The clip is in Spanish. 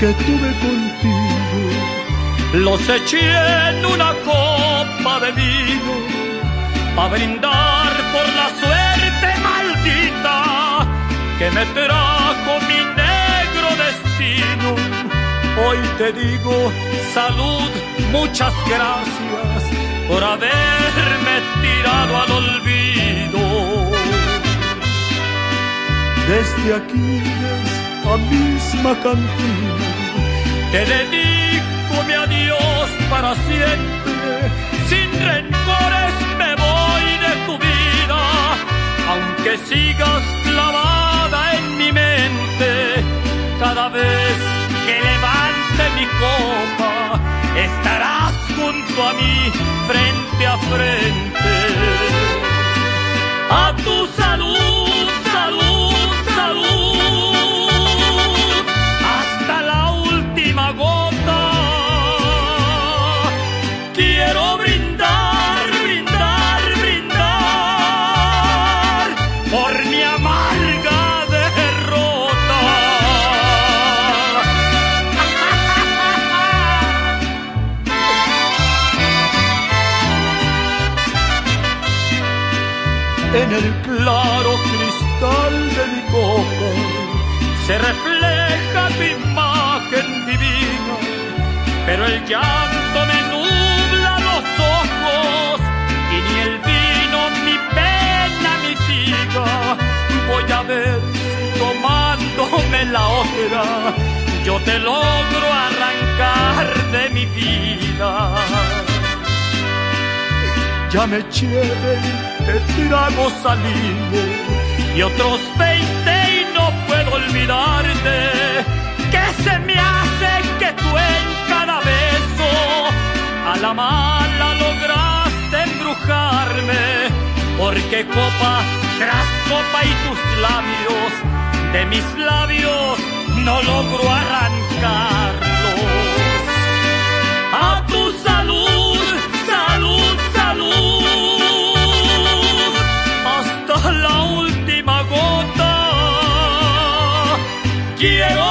que tuve contigo. Los eché en una copa de vino para brindar por la suerte maldita que me trajo mi negro destino. Hoy te digo salud, muchas gracias por haberme tirado al olvido. Desde aquí a misma cantina te dedico mi adiós para siempre. Sin rencores me voy de tu vida, aunque sigas clavada en mi mente. Cada vez que levante mi copa, estarás junto a mí, frente a frente. En el claro cristal de mi copa se refleja tu imagen divina, pero el llanto me nubla los ojos y ni el vino mi pena mitiga. Voy a ver si tomándome la otra yo te logro arrancar de mi vida ya me eché te tiramos salimos y otros veinte y no puedo olvidarte. Que se me hace que tú en cada beso a la mala lograste embrujarme. Porque copa tras copa y tus labios de mis labios no logro arrancarlos hasta la